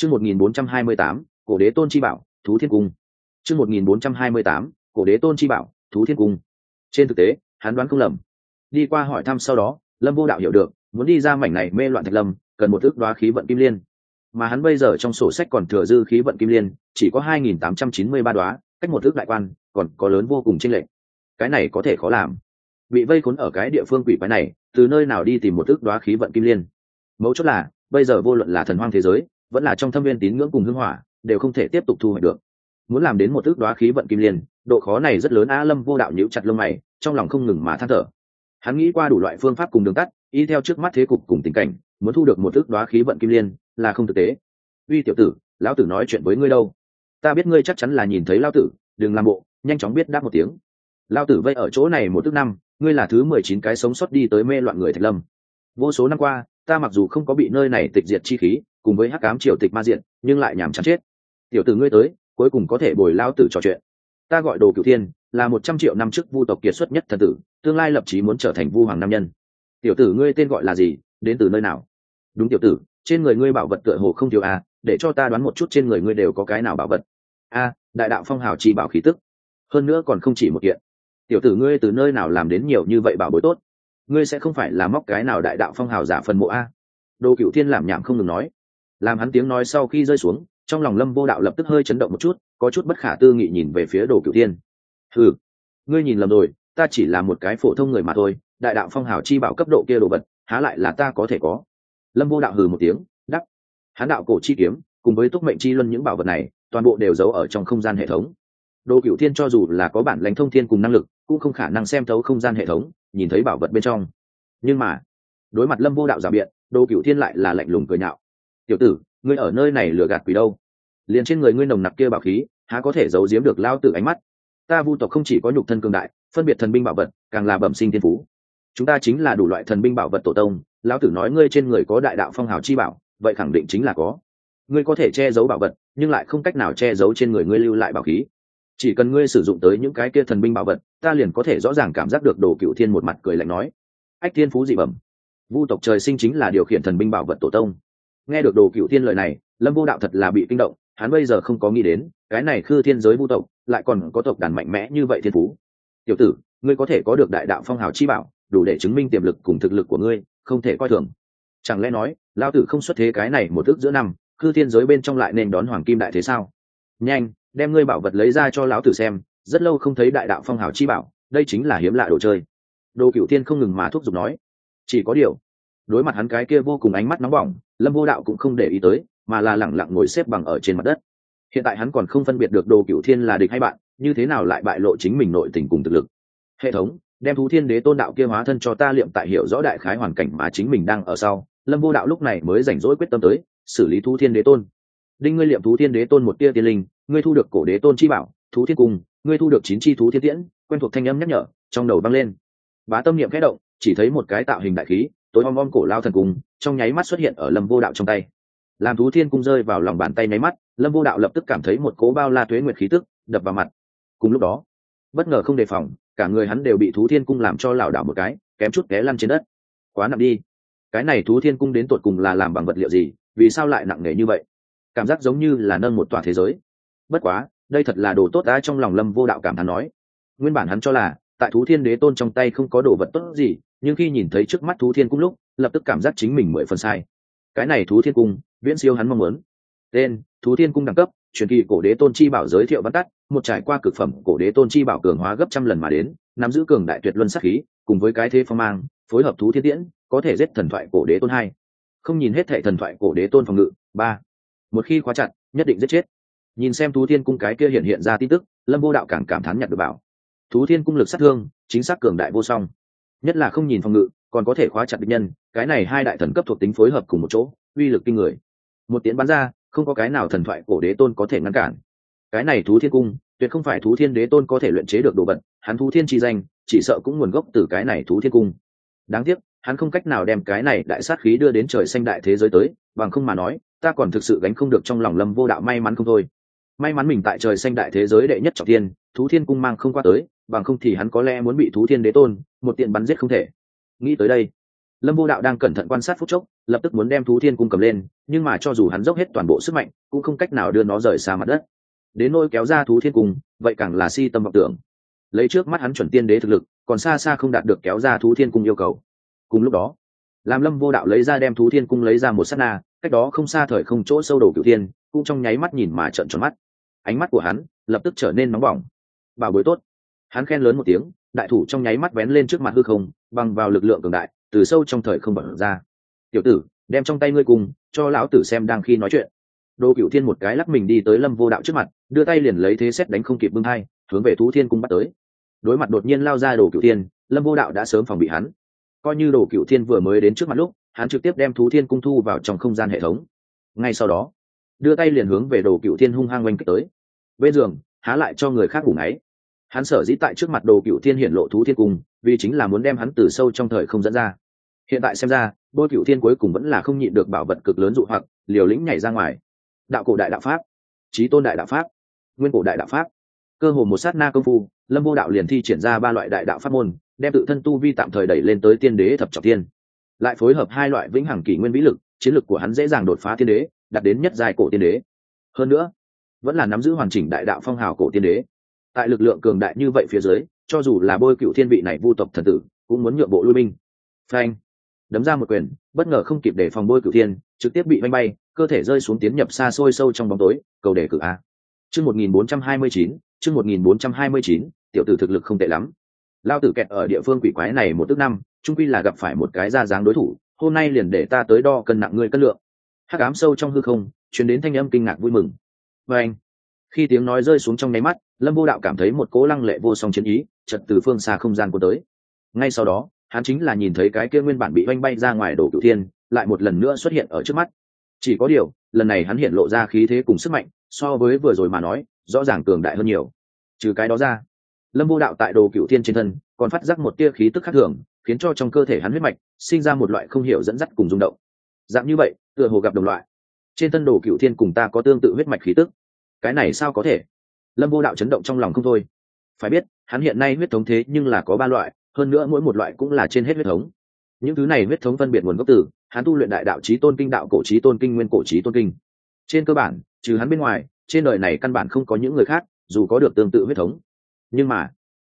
chương một nghìn bốn trăm hai mươi tám, cổ đế tôn chi bảo, thú thiên cung. Chương một nghìn bốn trăm hai mươi tám, cổ đế tôn chi bảo, thú thiên cung. Trên thực tế, hắn đoán không lầm. Đi qua hỏi thăm sau đó, lâm vô đạo hiểu được, muốn đi ra mảnh này mê loạn thạch lâm, cần một ước đoá khí vận kim liên. Mà hắn bây giờ trong sổ sách còn thừa dư khí vận kim liên, chỉ có hai nghìn tám trăm chín mươi ba đoá, cách một ước đại quan, còn có lớn vô cùng chênh lệch. Cái này có thể khó làm. Bị vây khốn ở cái địa phương quỷ quái này, từ nơi nào đi tìm một ước đoá khí vận kim liên? Mấu chốt là, bây giờ vô luận là thần hoang thế giới vẫn là trong thâm viên tín ngưỡng cùng hưng hỏa, đều không thể tiếp tục thu hoạch được. Muốn làm đến một ước đoá khí vận kim liên, độ khó này rất lớn, a lâm vô đạo nhíu chặt lông mày, trong lòng không ngừng mà than thở. Hắn nghĩ qua đủ loại phương pháp cùng đường tắt, y theo trước mắt thế cục cùng tình cảnh, muốn thu được một ước đoá khí vận kim liên là không thực tế. Uy tiểu tử, lão tử nói chuyện với ngươi đâu? Ta biết ngươi chắc chắn là nhìn thấy lão tử, đừng làm bộ, nhanh chóng biết đáp một tiếng. Lão tử vây ở chỗ này một ước năm, ngươi là thứ mười chín cái sống sót đi tới mê loạn người thạch lâm. Vô số năm qua, ta mặc dù không có bị nơi này tịch diệt chi khí cùng với hắc cám triều tịch ma diện, nhưng lại nhảm chán chết. Tiểu tử ngươi tới, cuối cùng có thể bồi lao tử trò chuyện. Ta gọi đồ cửu thiên, là một trăm triệu năm trước vu tộc kiệt xuất nhất thần tử, tương lai lập chí muốn trở thành vu hoàng nam nhân. Tiểu tử ngươi tên gọi là gì, đến từ nơi nào? Đúng tiểu tử, trên người ngươi bảo vật tựa hồ không thiếu à để cho ta đoán một chút trên người ngươi đều có cái nào bảo vật. A, đại đạo phong hào chi bảo khí tức. Hơn nữa còn không chỉ một kiện. Tiểu tử ngươi từ nơi nào làm đến nhiều như vậy bảo bối tốt? Ngươi sẽ không phải là móc cái nào đại đạo phong hào giả phần mộ a. Đồ cựu thiên làm nhảm không ngừng nói làm hắn tiếng nói sau khi rơi xuống, trong lòng lâm vô đạo lập tức hơi chấn động một chút, có chút bất khả tư nghị nhìn về phía đồ cựu thiên. Ừ ngươi nhìn lầm rồi, ta chỉ là một cái phổ thông người mà thôi, đại đạo phong hào chi bảo cấp độ kia đồ vật, há lại là ta có thể có? Lâm vô đạo hừ một tiếng đắp hán đạo cổ chi kiếm, cùng với túc mệnh chi luân những bảo vật này, toàn bộ đều giấu ở trong không gian hệ thống. Đồ cựu thiên cho dù là có bản lãnh thông thiên cùng năng lực, cũng không khả năng xem thấu không gian hệ thống, nhìn thấy bảo vật bên trong. Nhưng mà, đối mặt lâm vô đạo giả biện, đồ cựu thiên lại là lạnh lùng cười nhạo tiểu tử, ngươi ở nơi này lừa gạt quỷ đâu? Liền trên người ngươi nồng nặc kia bảo khí, há có thể giấu giếm được lao tử ánh mắt? Ta vu tộc không chỉ có nhục thân cường đại, phân biệt thần binh bảo vật, càng là bẩm sinh thiên phú. Chúng ta chính là đủ loại thần binh bảo vật tổ tông, lão tử nói ngươi trên người có đại đạo phong hào chi bảo, vậy khẳng định chính là có. Ngươi có thể che giấu bảo vật, nhưng lại không cách nào che giấu trên người ngươi lưu lại bảo khí. Chỉ cần ngươi sử dụng tới những cái kia thần binh bảo vật, ta liền có thể rõ ràng cảm giác được đồ cựu thiên một mặt cười lạnh nói. Ách thiên phú dị bẩm. Vu tộc trời sinh chính là điều khiển thần binh bảo vật tổ tông nghe được đồ cựu thiên lời này, lâm vô đạo thật là bị kinh động, hắn bây giờ không có nghĩ đến, cái này khư thiên giới vu tộc, lại còn có tộc đàn mạnh mẽ như vậy thiên phú. Tiểu tử, ngươi có thể có được đại đạo phong hào chi bảo, đủ để chứng minh tiềm lực cùng thực lực của ngươi, không thể coi thường. Chẳng lẽ nói lao tử không xuất thế cái này một ước giữa năm, khư thiên giới bên trong lại nên đón hoàng kim đại thế sao? Nhanh, đem ngươi bảo vật lấy ra cho lão tử xem, rất lâu không thấy đại đạo phong hào chi bảo, đây chính là hiếm lạ đồ chơi. Đồ cựu thiên không ngừng mà thúc giục nói. Chỉ có điều đối mặt hắn cái kia vô cùng ánh mắt nóng bỏng, lâm vô đạo cũng không để ý tới, mà là lẳng lặng ngồi xếp bằng ở trên mặt đất. Hiện tại hắn còn không phân biệt được đồ cựu thiên là địch hay bạn, như thế nào lại bại lộ chính mình nội tình cùng thực lực. Hệ thống, đem thú thiên đế tôn đạo kia hóa thân cho ta liệm tại hiểu rõ đại khái hoàn cảnh mà chính mình đang ở sau. Lâm vô đạo lúc này mới rảnh rỗi quyết tâm tới, xử lý thú thiên đế tôn. Đinh ngươi liệm thú thiên đế tôn một tia tiên linh, ngươi thu được cổ đế tôn chi bảo, thú thiên cung, ngươi thu được chín chi thú thiên tiễn, quen thuộc thanh âm nhắc nhở, trong đầu băng lên. Bá tâm niệm khẽ động, chỉ thấy một cái tạo hình đại khí tối om om cổ lao thần cung, trong nháy mắt xuất hiện ở lâm vô đạo trong tay. Làm thú thiên cung rơi vào lòng bàn tay nháy mắt, lâm vô đạo lập tức cảm thấy một cố bao la tuế nguyệt khí tức đập vào mặt. Cùng lúc đó, bất ngờ không đề phòng, cả người hắn đều bị thú thiên cung làm cho lảo đảo một cái, kém chút té lăn trên đất. Quá nặng đi. Cái này thú thiên cung đến tột cùng là làm bằng vật liệu gì, vì sao lại nặng nề như vậy? Cảm giác giống như là nâng một tòa thế giới. Bất quá, đây thật là đồ tốt đã trong lòng lâm vô đạo cảm thán nói. Nguyên bản hắn cho là, tại thú thiên đế tôn trong tay không có đồ vật tốt gì nhưng khi nhìn thấy trước mắt thú thiên cung lúc, lập tức cảm giác chính mình mười phần sai. Cái này thú thiên cung, viễn siêu hắn mong muốn. Tên, thú thiên cung đẳng cấp, truyền kỳ cổ đế tôn chi bảo giới thiệu văn tắt, một trải qua cực phẩm cổ đế tôn chi bảo cường hóa gấp trăm lần mà đến, nắm giữ cường đại tuyệt luân sắc khí, cùng với cái thế phong mang, phối hợp thú thiên tiễn, có thể giết thần thoại cổ đế tôn hai. Không nhìn hết thệ thần thoại cổ đế tôn phòng ngự, ba. Một khi khóa chặt, nhất định giết chết. Nhìn xem thú thiên cung cái kia hiện hiện ra tin tức, lâm vô đạo càng cảm thán nhặt được bảo. Thú thiên cung lực sát thương, chính xác cường đại vô song nhất là không nhìn phòng ngự, còn có thể khóa chặt địch nhân, cái này hai đại thần cấp thuộc tính phối hợp cùng một chỗ, uy lực kinh người. Một tiến bắn ra, không có cái nào thần thoại cổ đế tôn có thể ngăn cản. Cái này thú thiên cung, tuyệt không phải thú thiên đế tôn có thể luyện chế được đồ vật, hắn thú thiên chi danh, chỉ sợ cũng nguồn gốc từ cái này thú thiên cung. Đáng tiếc, hắn không cách nào đem cái này đại sát khí đưa đến trời xanh đại thế giới tới, bằng không mà nói, ta còn thực sự gánh không được trong lòng lâm vô đạo may mắn không thôi. May mắn mình tại trời xanh đại thế giới đệ nhất trọng thiên, thú thiên cung mang không qua tới, bằng không thì hắn có lẽ muốn bị thú thiên đế tôn một tiện bắn giết không thể. Nghĩ tới đây, lâm vô đạo đang cẩn thận quan sát phút chốc, lập tức muốn đem thú thiên cung cầm lên, nhưng mà cho dù hắn dốc hết toàn bộ sức mạnh, cũng không cách nào đưa nó rời xa mặt đất. Đến nôi kéo ra thú thiên cung, vậy càng là si tâm vọng tưởng. Lấy trước mắt hắn chuẩn tiên đế thực lực, còn xa xa không đạt được kéo ra thú thiên cung yêu cầu. Cùng lúc đó, làm lâm vô đạo lấy ra đem thú thiên cung lấy ra một s á t na, cách đó không xa thời không chỗ sâu đầu cựu thiên, cũng trong nháy mắt nhìn mà trận tròn mắt. Ánh mắt của hắn lập tức trở nên nóng bỏng. Bảo bối tốt. Hắn khen lớn một tiếng đại thủ trong nháy mắt vén lên trước mặt hư không, bằng vào lực lượng cường đại, từ sâu trong thời không bẩn ra. Tiểu tử, đem trong tay ngươi cùng, cho lão tử xem đang khi nói chuyện. Đô cựu thiên một cái lắc mình đi tới lâm vô đạo trước mặt, đưa tay liền lấy thế xét đánh không kịp bưng hai hướng về thú thiên cung bắt tới. Đối mặt đột nhiên lao ra đồ cựu thiên, lâm vô đạo đã sớm phòng bị hắn. Coi như đồ cựu thiên vừa mới đến trước mặt lúc, hắn trực tiếp đem thú thiên cung thu vào trong không gian hệ thống. Ngay sau đó, đưa tay liền hướng về đồ cựu thiên hung hăng oanh kích tới. Bên giường, há lại cho người khác ngủ ngáy hắn sở dĩ tại trước mặt đồ cựu thiên hiện lộ thú thiên cung, vì chính là muốn đem hắn từ sâu trong thời không dẫn ra. Hiện tại xem ra bôi cựu thiên cuối cùng vẫn là không nhịn được bảo vật cực lớn dụ hoặc, liều lĩnh nhảy ra ngoài. Đạo cổ đại đạo pháp trí tôn đại đạo pháp, nguyên cổ đại đạo pháp. Cơ hồ một sát na công phu, lâm vô đạo liền thi triển ra ba loại đại đạo pháp môn, đem tự thân tu vi tạm thời đẩy lên tới tiên đế thập trọng tiên lại phối hợp hai loại vĩnh hằng kỷ nguyên vĩ lực, chiến lực của hắn dễ dàng đột phá tiên đế, đạt đến nhất dài cổ tiên đế. Hơn nữa, vẫn là nắm giữ hoàn chỉnh đại đạo phong hào cổ tiên đế tại lực lượng cường đại như vậy phía dưới, cho dù là bôi cựu thiên vị này vu tộc thần tử, cũng muốn nhượng bộ lui binh. Phanh. Đấm ra một quyền, bất ngờ không kịp để phòng bôi cựu thiên, trực tiếp bị vanh bay, cơ thể rơi xuống tiến nhập xa xôi sâu trong bóng tối, cầu đề cử a. Chương một nghìn bốn trăm hai mươi chín, chương một nghìn bốn trăm hai mươi chín, tiểu tử thực lực không tệ lắm. Lao tử kẹt ở địa phương quỷ quái này một tức năm trung quy là gặp phải một cái ra dáng đối thủ, hôm nay liền để ta tới đo cân nặng ngươi cân lượng. Hắc ám sâu trong hư không chuyển đến thanh âm kinh ngạc vui mừng. Vê anh khi tiếng nói rơi xuống trong nháy mắt, lâm vô đạo cảm thấy một cố lăng lệ vô song chiến ý, chật từ phương xa không gian của tới. Ngay sau đó, hắn chính là nhìn thấy cái kia nguyên bản bị oanh bay ra ngoài đổ cửu thiên, lại một lần nữa xuất hiện ở trước mắt. Chỉ có điều, lần này hắn hiện lộ ra khí thế cùng sức mạnh, so với vừa rồi mà nói, rõ ràng cường đại hơn nhiều. Trừ cái đó ra, lâm vô đạo tại đồ cựu thiên trên thân, còn phát giác một tia khí tức khác thường, khiến cho trong cơ thể hắn huyết mạch, sinh ra một loại không hiểu dẫn dắt cùng rung động. Dạng như vậy, tựa hồ gặp đồng loại. Trên thân đồ cựu thiên cùng ta có tương tự huyết mạch khí tức cái này sao có thể? Lâm vô đạo chấn động trong lòng không thôi. Phải biết, hắn hiện nay huyết thống thế nhưng là có ba loại, hơn nữa mỗi một loại cũng là trên hết huyết thống. Những thứ này huyết thống phân biệt nguồn gốc từ, hắn tu luyện đại đạo trí tôn kinh, đạo cổ trí tôn kinh, nguyên cổ trí tôn kinh. Trên cơ bản, trừ hắn bên ngoài, trên đời này căn bản không có những người khác, dù có được tương tự huyết thống. Nhưng mà,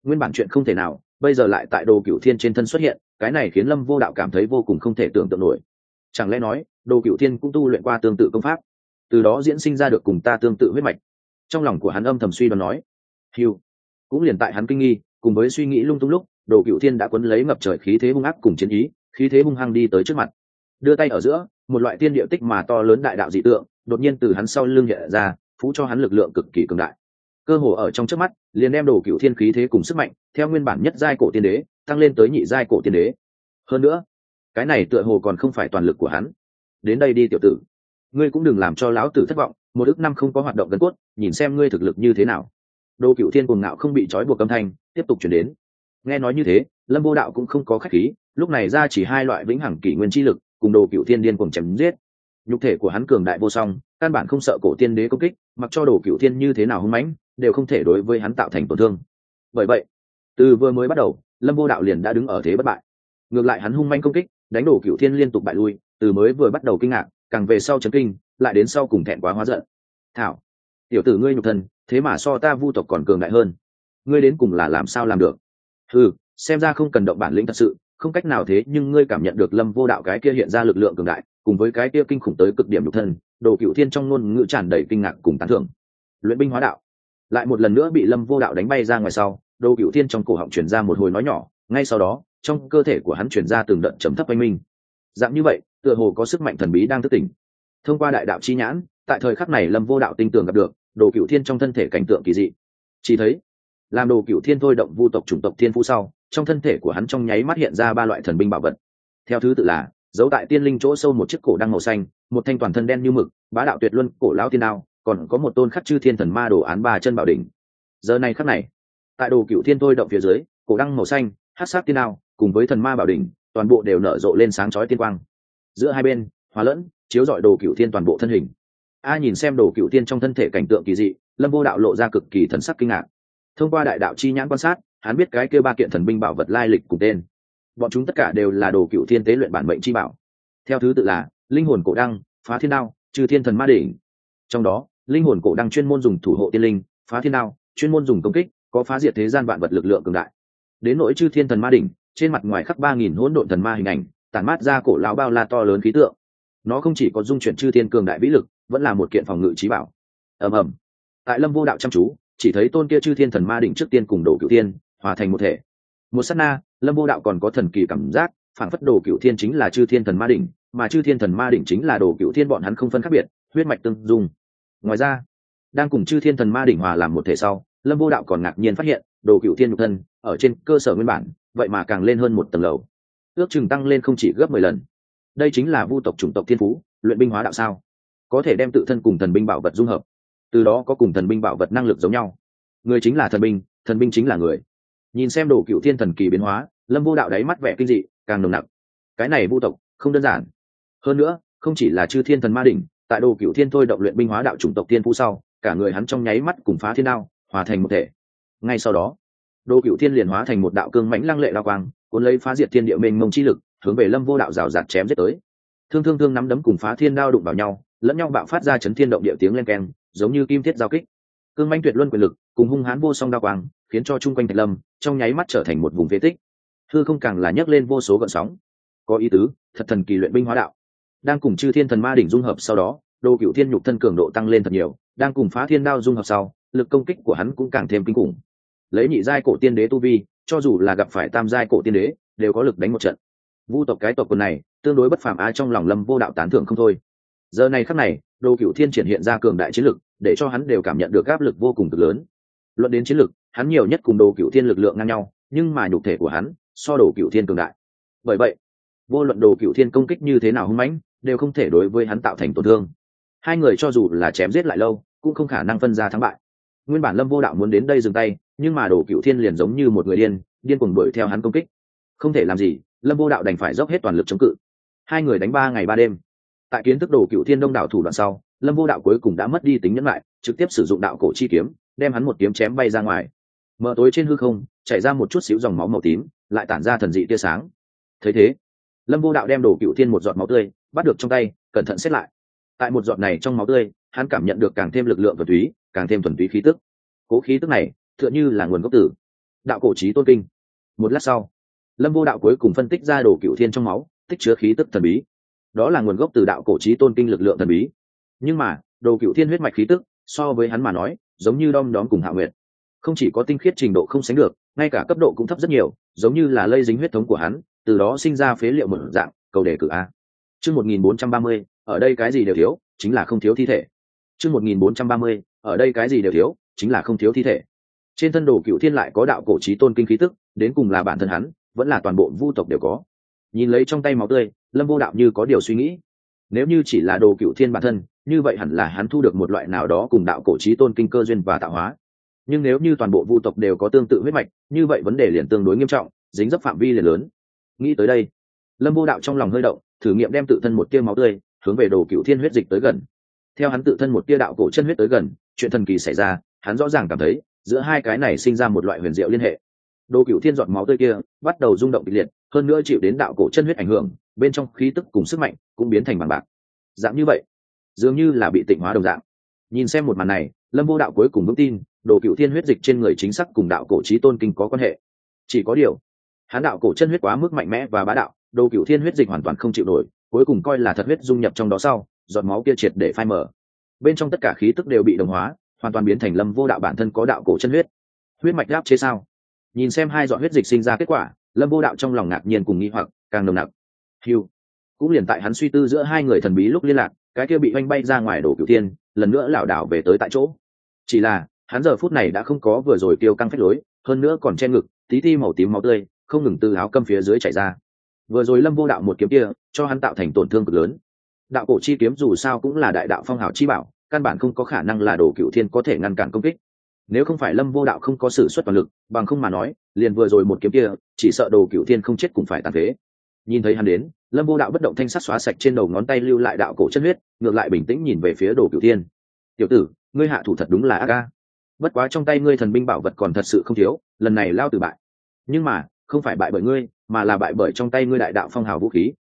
nguyên bản chuyện không thể nào, bây giờ lại tại đồ cựu thiên trên thân xuất hiện, cái này khiến lâm vô đạo cảm thấy vô cùng không thể tưởng tượng nổi. Chẳng lẽ nói, đồ cựu thiên cũng tu luyện qua tương tự công pháp? Từ đó diễn sinh ra được cùng ta tương tự huyết mạch. Trong lòng của hắn âm thầm suy đoán nói hiu cũng liền tại hắn kinh nghi, cùng với suy nghĩ lung tung lúc, đồ cựu thiên đã quấn lấy ngập trời khí thế hung ác cùng chiến ý, khí thế hung hăng đi tới trước mặt. Đưa tay ở giữa, một loại tiên địa tích mà to lớn đại đạo dị tượng, đột nhiên từ hắn sau lưng hiện ra, phú cho hắn lực lượng cực kỳ cường đại. Cơ hồ ở trong trước mắt, liền đem đồ cựu thiên khí thế cùng sức mạnh, theo nguyên bản nhất giai cổ tiên đế, tăng lên tới nhị giai cổ tiên đế. Hơn nữa, cái này tựa hồ còn không phải toàn lực của hắn. Đến đây đi, tiểu tử ngươi cũng đừng làm cho lão tử thất vọng, một ước năm không có hoạt động gần cốt, nhìn xem ngươi thực lực như thế nào. Đồ cựu thiên cuồng ngạo không bị trói buộc âm thanh tiếp tục chuyển đến. Nghe nói như thế, lâm vô đạo cũng không có khách khí, lúc này ra chỉ hai loại vĩnh hằng kỷ nguyên chi lực, cùng đồ cựu thiên điên cùng chém giết. Nhục thể của hắn cường đại vô song, căn bản không sợ cổ tiên đế công kích, mặc cho đồ cựu thiên như thế nào hưng mãnh, đều không thể đối với hắn tạo thành tổn thương. Bởi vậy, từ vừa mới bắt đầu, lâm vô đạo liền đã đứng ở thế bất bại. Ngược lại hắn hung manh công kích, đánh đổ cựu thiên liên tục bại lui, từ mới vừa bắt đầu kinh ngạc càng về sau chấn kinh, lại đến sau cùng thẹn quá hóa giận. Thảo, tiểu tử ngươi nhục thân, thế mà so ta vu tộc còn cường đại hơn. Ngươi đến cùng là làm sao làm được? Ừ xem ra không cần động bản lĩnh thật sự, không cách nào thế, nhưng ngươi cảm nhận được lâm vô đạo cái kia hiện ra lực lượng cường đại, cùng với cái kia kinh khủng tới cực điểm nhục thân, đồ cựu thiên trong ngôn ngữ tràn đầy kinh ngạc cùng tán thưởng. Luyện binh hóa đạo. Lại một lần nữa bị lâm vô đạo đánh bay ra ngoài sau, đồ cựu thiên trong cổ họng chuyển ra một hồi nói nhỏ, ngay sau đó, trong cơ thể của hắn chuyển ra từng đợt chấm thấp oanh minh dạng như vậy, tựa hồ có sức mạnh thần bí đang thức tỉnh. Thông qua đại đạo chi nhãn, tại thời khắc này lâm vô đạo tinh tường gặp được, đồ cựu thiên trong thân thể cảnh tượng kỳ dị. Chỉ thấy, làm đồ cựu thiên thôi động vu tộc chủng tộc thiên phú sau, trong thân thể của hắn trong nháy mắt hiện ra ba loại thần binh bảo vật. Theo thứ tự là, giấu tại tiên linh chỗ sâu một chiếc cổ đăng màu xanh, một thanh toàn thân đen như mực, bá đạo tuyệt luân, cổ lão tiên đao, còn có một tôn khắc chư thiên thần ma đồ án ba chân bảo đỉnh. Giờ này khắc này, tại đồ cựu thiên thôi động phía dưới, cổ đăng màu xanh hát sát tiên đao, cùng với thần ma bảo đỉnh toàn bộ đều nở rộ lên sáng chói tiên quang. Giữa hai bên, hòa lẫn, chiếu dọi đồ cựu thiên toàn bộ thân hình. A nhìn xem đồ cựu thiên trong thân thể cảnh tượng kỳ dị, lâm vô đạo lộ ra cực kỳ thần sắc kinh ngạc. Thông qua đại đạo chi nhãn quan sát, hắn biết cái kêu ba kiện thần binh bảo vật lai lịch cùng tên. Bọn chúng tất cả đều là đồ cựu thiên tế luyện bản mệnh chi bảo. Theo thứ tự là, linh hồn cổ đăng, phá thiên đao trừ thiên thần ma đỉnh. Trong đó, linh hồn cổ đăng chuyên môn dùng thủ hộ tiên linh, phá thiên đao, chuyên môn dùng công kích, có phá diệt thế gian vạn vật lực lượng cường đại. Đến nỗi chư thiên thần ma đỉnh trên mặt ngoài khắc ba nghìn hỗn độn thần ma hình ảnh, tản mát ra cổ lão bao la to lớn khí tượng. Nó không chỉ có dung chuyển chư thiên cường đại vĩ lực, vẫn là một kiện phòng ngự trí bảo. Ầm ầm. Tại lâm vô đạo chăm chú, chỉ thấy tôn kia chư thiên thần ma đỉnh trước tiên cùng đồ cựu tiên hòa thành một thể. Một sát na, lâm vô đạo còn có thần kỳ cảm giác phản phất đồ cựu thiên chính là chư thiên thần ma đỉnh, mà chư thiên thần ma đỉnh chính là đồ cựu thiên bọn hắn không phân khác biệt, huyết mạch tương dung. Ngoài ra, đang cùng chư thiên thần ma đỉnh hòa làm một thể sau, lâm vô đạo còn ngạc nhiên phát hiện, đồ cựu thiên nhục thân, ở trên cơ sở nguyên bản vậy mà càng lên hơn một tầng lầu. Ước chừng tăng lên không chỉ gấp mười lần. Đây chính là vu tộc chủng tộc thiên phú, luyện binh hóa đạo sao? Có thể đem tự thân cùng thần binh bảo vật dung hợp. Từ đó có cùng thần binh bảo vật năng lực giống nhau. Người chính là thần binh thần binh chính là người. Nhìn xem đồ cựu thiên thần kỳ biến hóa, lâm vô đạo đáy mắt vẻ kinh dị, càng nồng nặc. Cái này vu tộc, không đơn giản. Hơn nữa, không chỉ là chư thiên thần ma đỉnh, tại đồ cựu thiên thôi động luyện binh hóa đạo chủng tộc thiên phú sau, cả người hắn trong nháy mắt cùng phá thiên đao, hòa thành một thể. Ngay sau đó đồ cựu thiên liền hóa thành một đạo cương mãnh lăng lệ lao quang, cuốn lấy phá diệt thiên địa mênh mông chi lực, hướng về lâm vô đạo rào rạt chém giết tới. Thương thương thương nắm đấm cùng phá thiên đao đụng vào nhau, lẫn nhau bạo phát ra chấn thiên động địa tiếng len keng, giống như kim thiết giao kích. Cương manh tuyệt luân quyền lực, cùng hung hãn vô song đao quang, khiến cho chung quanh thạch lâm, trong nháy mắt trở thành một vùng phế tích. Thư không càng là nhấc lên vô số gợn sóng. Có ý tứ, thật thần kỳ luyện binh hóa đạo. Đang cùng chư thiên thần ma đỉnh dung hợp sau đó đồ cựu thiên nhục thân cường độ tăng lên thật nhiều, đang cùng phá thiên đao dung hợp sau, lực công kích của hắn cũng càng thêm kinh khủng lấy nhị giai cổ tiên đế tu vi, cho dù là gặp phải tam giai cổ tiên đế, đều có lực đánh một trận. Vu tộc cái tộc quần này, tương đối bất phàm ai trong lòng lâm vô đạo tán thưởng không thôi. Giờ này khắc này, đồ cựu thiên triển hiện ra cường đại chiến lực, để cho hắn đều cảm nhận được áp lực vô cùng cực lớn. Luận đến chiến lực, hắn nhiều nhất cùng đồ cựu thiên lực lượng ngang nhau, nhưng mà nhục thể của hắn, so đồ cựu thiên cường đại. Bởi vậy, vô luận đồ cựu thiên công kích như thế nào hung mãnh, đều không thể đối với hắn tạo thành tổn thương. Hai người cho dù là chém giết lại lâu, cũng không khả năng phân ra thắng bại. Nguyên bản lâm vô đạo muốn đến đây dừng tay nhưng mà đồ cựu thiên liền giống như một người điên điên cuồng đuổi theo hắn công kích. Không thể làm gì, lâm vô đạo đành phải dốc hết toàn lực chống cự. Hai người đánh ba ngày ba đêm. Tại kiến thức đồ cựu thiên đông đảo thủ đoạn sau, lâm vô đạo cuối cùng đã mất đi tính nhẫn lại, trực tiếp sử dụng đạo cổ chi kiếm, đem hắn một kiếm chém bay ra ngoài. Mở tối trên hư không, chảy ra một chút xíu dòng máu màu tím, lại tản ra thần dị tia sáng. Thấy thế, lâm vô đạo đem đồ cựu thiên một giọt máu tươi bắt được trong tay, cẩn thận xét lại. Tại một giọt này trong máu tươi, hắn cảm nhận được càng thêm lực lượng thuần túy, càng thêm thuần túy khí tức. Cố khí tức này tựa như là nguồn gốc tử đạo cổ trí tôn kinh. Một lát sau, lâm vô đạo cuối cùng phân tích ra đồ cựu thiên trong máu, tích chứa khí tức thần bí. Đó là nguồn gốc từ đạo cổ trí tôn kinh lực lượng thần bí. Nhưng mà, đồ cựu thiên huyết mạch khí tức, so với hắn mà nói, giống như đom đóm cùng hạ nguyệt. Không chỉ có tinh khiết trình độ không sánh được, ngay cả cấp độ cũng thấp rất nhiều, giống như là lây dính huyết thống của hắn, từ đó sinh ra phế liệu một dạng, cầu đề cử a. Chương một nghìn bốn trăm ba mươi, ở đây cái gì đều thiếu, chính là không thiếu thi thể. Chương một nghìn bốn trăm ba mươi, ở đây cái gì đều thiếu, chính là không thiếu thi thể trên thân đồ cựu thiên lại có đạo cổ trí tôn kinh khí tức, đến cùng là bản thân hắn, vẫn là toàn bộ vu tộc đều có. Nhìn lấy trong tay máu tươi, lâm vô đạo như có điều suy nghĩ. Nếu như chỉ là đồ cựu thiên bản thân, như vậy hẳn là hắn thu được một loại nào đó cùng đạo cổ trí tôn kinh cơ duyên và tạo hóa. Nhưng nếu như toàn bộ vu tộc đều có tương tự huyết mạch, như vậy vấn đề liền tương đối nghiêm trọng, dính dấp phạm vi liền lớn. Nghĩ tới đây, lâm vô đạo trong lòng hơi động, thử nghiệm đem tự thân một tia máu tươi, hướng về đồ cựu thiên huyết dịch tới gần. Theo hắn tự thân một tia đạo cổ chân huyết tới gần, chuyện thần kỳ xảy ra, hắn rõ ràng cảm thấy giữa hai cái này sinh ra một loại huyền diệu liên hệ. Đồ cựu thiên giọt máu tươi kia bắt đầu rung động kịch liệt, hơn nữa chịu đến đạo cổ chân huyết ảnh hưởng, bên trong khí tức cùng sức mạnh cũng biến thành bằng bạc. Dạng như vậy, dường như là bị tịnh hóa đồng dạng. Nhìn xem một màn này, lâm vô đạo cuối cùng vững tin đồ cựu thiên huyết dịch trên người chính xác cùng đạo cổ trí tôn kinh có quan hệ. Chỉ có điều hán đạo cổ chân huyết quá mức mạnh mẽ và bá đạo đồ cựu thiên huyết dịch hoàn toàn không chịu nổi, cuối cùng coi là thật huyết dung nhập trong đó sau, giọt máu kia triệt để phai mở bên trong tất cả khí tức đều bị đồng hóa hoàn toàn biến thành lâm vô đạo bản thân có đạo cổ chân huyết. Huyết mạch đáp chế sao? Nhìn xem hai giọt huyết dịch sinh ra kết quả, lâm vô đạo trong lòng ngạc nhiên cùng nghi hoặc, càng nồng nặc. Hiu cũng liền tại hắn suy tư giữa hai người thần bí lúc liên lạc, cái kia bị oanh bay ra ngoài đổ cửu tiên lần nữa lảo đảo về tới tại chỗ. Chỉ là, hắn giờ phút này đã không có vừa rồi tiêu căng phách lối, hơn nữa còn che ngực, tí ti màu tím máu tươi, không ngừng từ áo câm phía dưới chảy ra. Vừa rồi lâm vô đạo một kiếm kia, cho hắn tạo thành tổn thương cực lớn. Đạo cổ chi kiếm dù sao cũng là đại đạo phong hào chi bảo căn bản không có khả năng là đồ cựu thiên có thể ngăn cản công kích. Nếu không phải lâm vô đạo không có sự xuất toàn lực, bằng không mà nói, liền vừa rồi một kiếm kia, chỉ sợ đồ cựu thiên không chết cũng phải tàn phế. Nhìn thấy hắn đến, lâm vô đạo bất động thanh sắt xóa sạch trên đầu ngón tay lưu lại đạo cổ chân huyết, ngược lại bình tĩnh nhìn về phía đồ cựu thiên. Tiểu tử, ngươi hạ thủ thật đúng là ác ca bất quá trong tay ngươi thần binh bảo vật còn thật sự không thiếu, lần này lao từ bại. Nhưng mà, không phải bại bởi ngươi, mà là bại bởi trong tay ngươi đại đạo phong hào vũ khí.